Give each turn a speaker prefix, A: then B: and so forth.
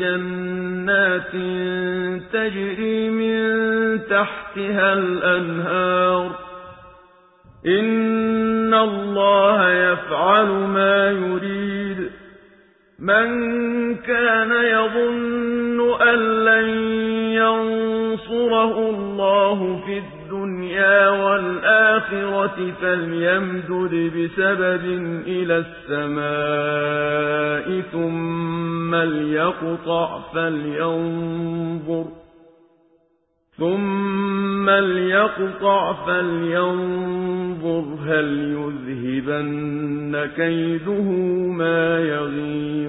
A: جَنَّاتٍ تَجْرِي مِن تَحْتِهَا الْأَنْهَارُ. إِنَّ اللَّهَ يَفْعَلُ مَا يُرِيدُ. مَن كَانَ يَظُنُّ أَن لَّن يَنصُرَهُ اللَّهُ فِي الدُّنْيَا وَالْآخِرَةِ فَلْيَمْدُدْ بِسَبَبٍ إِلَى السَّمَاءِ. ثُمَّ لْيَقْطَعْ فَلْيَنظُرْ. ثُمَّ لْيَقْطَعْ فَلْيَنظُرْ. هَلْ يُذْهِبَنَّ كَيْدُهُ مَا يَغِيظُ؟